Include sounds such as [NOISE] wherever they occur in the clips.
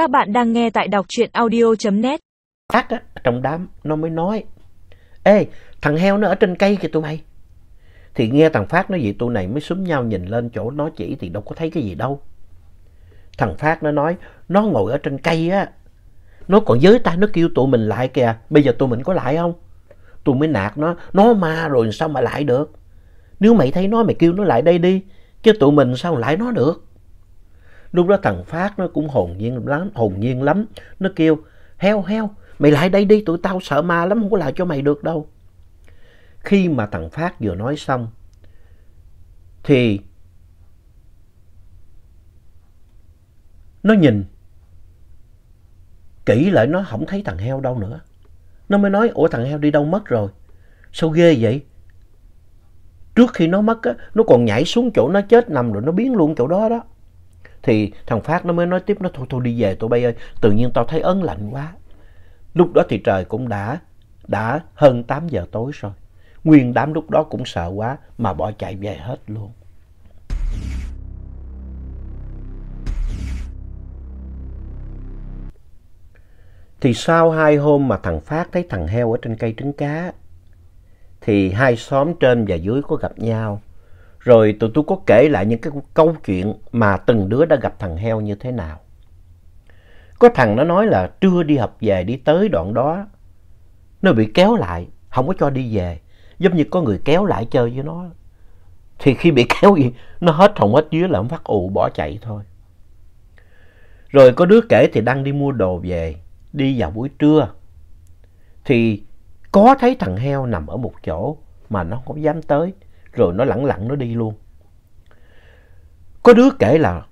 Các bạn đang nghe tại đọc truyện audio.net. Phát á, trong đám nó mới nói. Ê, thằng heo nó ở trên cây kìa tụi mày. Thì nghe thằng Phát nói vậy tụi này mới xúm nhau nhìn lên chỗ nó chỉ thì đâu có thấy cái gì đâu. Thằng Phát nó nói, nó ngồi ở trên cây á. Nó còn giới tay nó kêu tụi mình lại kìa. Bây giờ tụi mình có lại không? tụi mới nạt nó, nó ma rồi sao mà lại được? Nếu mày thấy nó mày kêu nó lại đây đi. Chứ tụi mình sao lại nó được? Lúc đó thằng Phát nó cũng hồn nhiên lắm, hồn nhiên lắm. Nó kêu, heo heo, mày lại đây đi, tụi tao sợ ma lắm, không có lại cho mày được đâu. Khi mà thằng Phát vừa nói xong, thì nó nhìn kỹ lại nó không thấy thằng heo đâu nữa. Nó mới nói, ủa thằng heo đi đâu mất rồi? Sao ghê vậy? Trước khi nó mất á, nó còn nhảy xuống chỗ nó chết nằm rồi nó biến luôn chỗ đó đó. Thì thằng Phát nó mới nói tiếp, nó thôi thôi đi về tụi bay ơi, tự nhiên tao thấy ớn lạnh quá. Lúc đó thì trời cũng đã, đã hơn 8 giờ tối rồi. Nguyên đám lúc đó cũng sợ quá mà bỏ chạy về hết luôn. Thì sau hai hôm mà thằng Phát thấy thằng heo ở trên cây trứng cá, thì hai xóm trên và dưới có gặp nhau. Rồi tụi tôi có kể lại những cái câu chuyện mà từng đứa đã gặp thằng heo như thế nào. Có thằng nó nói là trưa đi học về đi tới đoạn đó, nó bị kéo lại, không có cho đi về. Giống như có người kéo lại chơi với nó. Thì khi bị [LAUGHS] kéo gì, nó hết hồng hết dưới là nó phát ù bỏ chạy thôi. Rồi có đứa kể thì đang đi mua đồ về, đi vào buổi trưa. Thì có thấy thằng heo nằm ở một chỗ mà nó không dám tới rồi nó lẳng lặng nó đi luôn. Có đứa kể là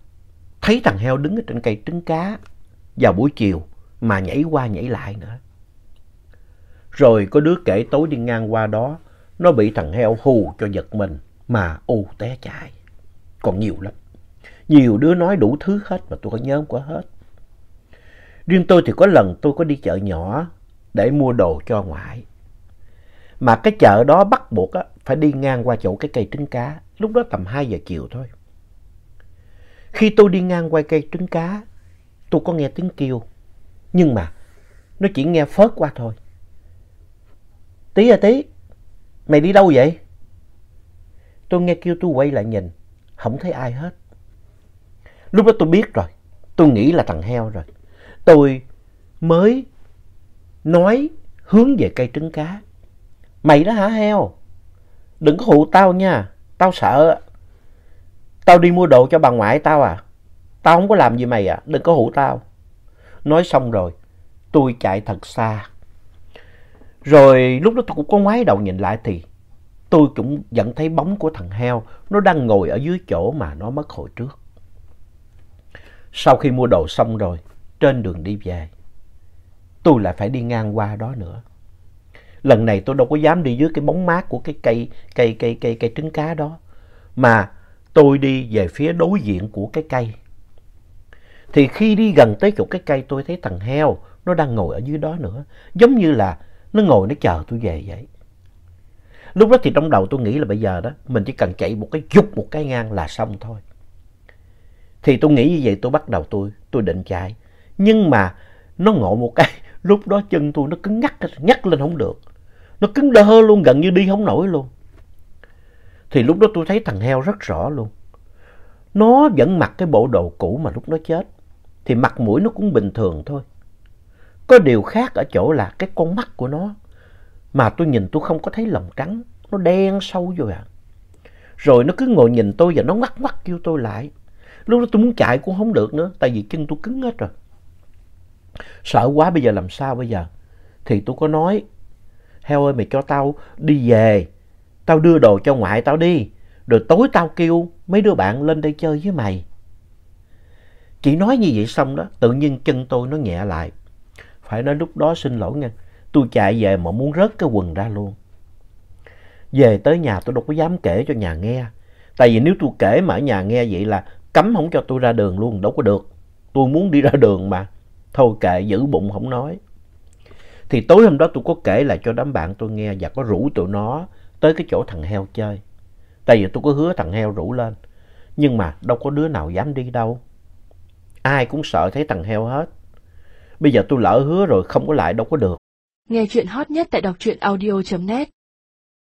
thấy thằng heo đứng ở trên cây trứng cá vào buổi chiều mà nhảy qua nhảy lại nữa. Rồi có đứa kể tối đi ngang qua đó, nó bị thằng heo hù cho giật mình mà ù té chạy. Còn nhiều lắm. Nhiều đứa nói đủ thứ hết mà tôi có nhớ không có hết. Riêng tôi thì có lần tôi có đi chợ nhỏ để mua đồ cho ngoại. Mà cái chợ đó bắt buộc á, phải đi ngang qua chỗ cái cây trứng cá. Lúc đó tầm 2 giờ chiều thôi. Khi tôi đi ngang qua cây trứng cá, tôi có nghe tiếng kêu. Nhưng mà nó chỉ nghe phớt qua thôi. Tí à tí, mày đi đâu vậy? Tôi nghe kêu tôi quay lại nhìn, không thấy ai hết. Lúc đó tôi biết rồi, tôi nghĩ là thằng heo rồi. Tôi mới nói hướng về cây trứng cá. Mày đó hả heo? Đừng có hụ tao nha, tao sợ. Tao đi mua đồ cho bà ngoại tao à. Tao không có làm gì mày à, đừng có hụ tao. Nói xong rồi, tôi chạy thật xa. Rồi lúc đó tôi cũng có ngoái đầu nhìn lại thì tôi cũng vẫn thấy bóng của thằng heo. Nó đang ngồi ở dưới chỗ mà nó mất hồi trước. Sau khi mua đồ xong rồi, trên đường đi về, tôi lại phải đi ngang qua đó nữa. Lần này tôi đâu có dám đi dưới cái bóng mát của cái cây, cây, cây, cây, cây trứng cá đó. Mà tôi đi về phía đối diện của cái cây. Thì khi đi gần tới chỗ cái cây tôi thấy thằng heo nó đang ngồi ở dưới đó nữa. Giống như là nó ngồi nó chờ tôi về vậy. Lúc đó thì trong đầu tôi nghĩ là bây giờ đó mình chỉ cần chạy một cái dục một cái ngang là xong thôi. Thì tôi nghĩ như vậy tôi bắt đầu tôi, tôi định chạy. Nhưng mà nó ngộ một cái, [LAUGHS] lúc đó chân tôi nó cứng ngắt ngắt lên không được. Nó cứng đơ luôn, gần như đi không nổi luôn. Thì lúc đó tôi thấy thằng heo rất rõ luôn. Nó vẫn mặc cái bộ đồ cũ mà lúc nó chết. Thì mặt mũi nó cũng bình thường thôi. Có điều khác ở chỗ là cái con mắt của nó. Mà tôi nhìn tôi không có thấy lòng trắng. Nó đen sâu rồi à. Rồi nó cứ ngồi nhìn tôi và nó ngoắt ngoắt kêu tôi lại. Lúc đó tôi muốn chạy cũng không được nữa. Tại vì chân tôi cứng hết rồi. Sợ quá bây giờ làm sao bây giờ? Thì tôi có nói. Heo ơi mày cho tao đi về. Tao đưa đồ cho ngoại tao đi. Rồi tối tao kêu mấy đứa bạn lên đây chơi với mày. Chỉ nói như vậy xong đó, tự nhiên chân tôi nó nhẹ lại. Phải nói lúc đó xin lỗi nha, tôi chạy về mà muốn rớt cái quần ra luôn. Về tới nhà tôi đâu có dám kể cho nhà nghe. Tại vì nếu tôi kể mà ở nhà nghe vậy là cấm không cho tôi ra đường luôn, đâu có được. Tôi muốn đi ra đường mà. Thôi kệ, giữ bụng không nói. Thì tối hôm đó tôi có kể lại cho đám bạn tôi nghe và có rủ tụi nó tới cái chỗ thằng heo chơi. Tại vì tôi có hứa thằng heo rủ lên. Nhưng mà đâu có đứa nào dám đi đâu. ai cũng sợ thấy thằng heo hết. Bây giờ tôi lỡ hứa rồi không có lại đâu có được. Nghe chuyện hot nhất tại đọc truyện audio.net